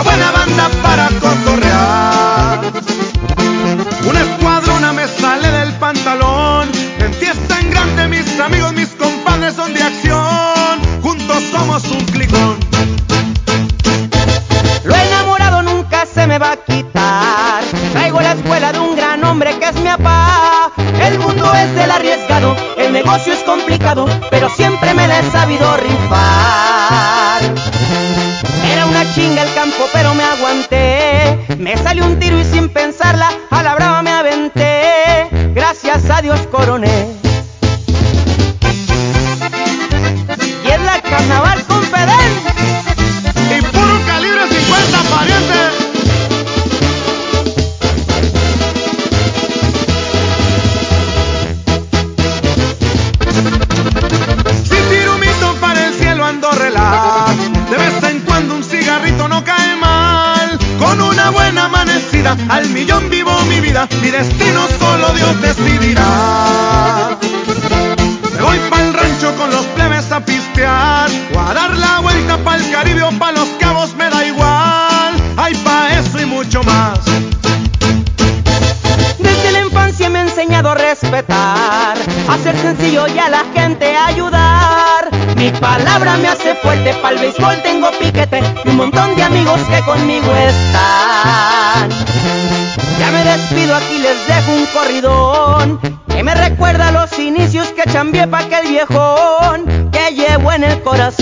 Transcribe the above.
una buena banda para cotorrear. Un escuadrona me sale del pantalón, en fiesta en grande mis amigos, mis compadres son de acción, juntos somos un clicón. Lo enamorado nunca se me va a quitar, traigo la escuela de un gran hombre que es mi papá. El mundo es del arriesgado, el negocio es complicado, pero siempre me la he sabido rimar. Começa-lhe o y hoy a la gente ayudar. Mi palabra me hace fuerte, pa'l béisbol tengo piquete y un montón de amigos que conmigo están. Ya me despido aquí, les dejo un corridón que me recuerda los inicios que chambié pa' aquel viejón que llevo en el corazón.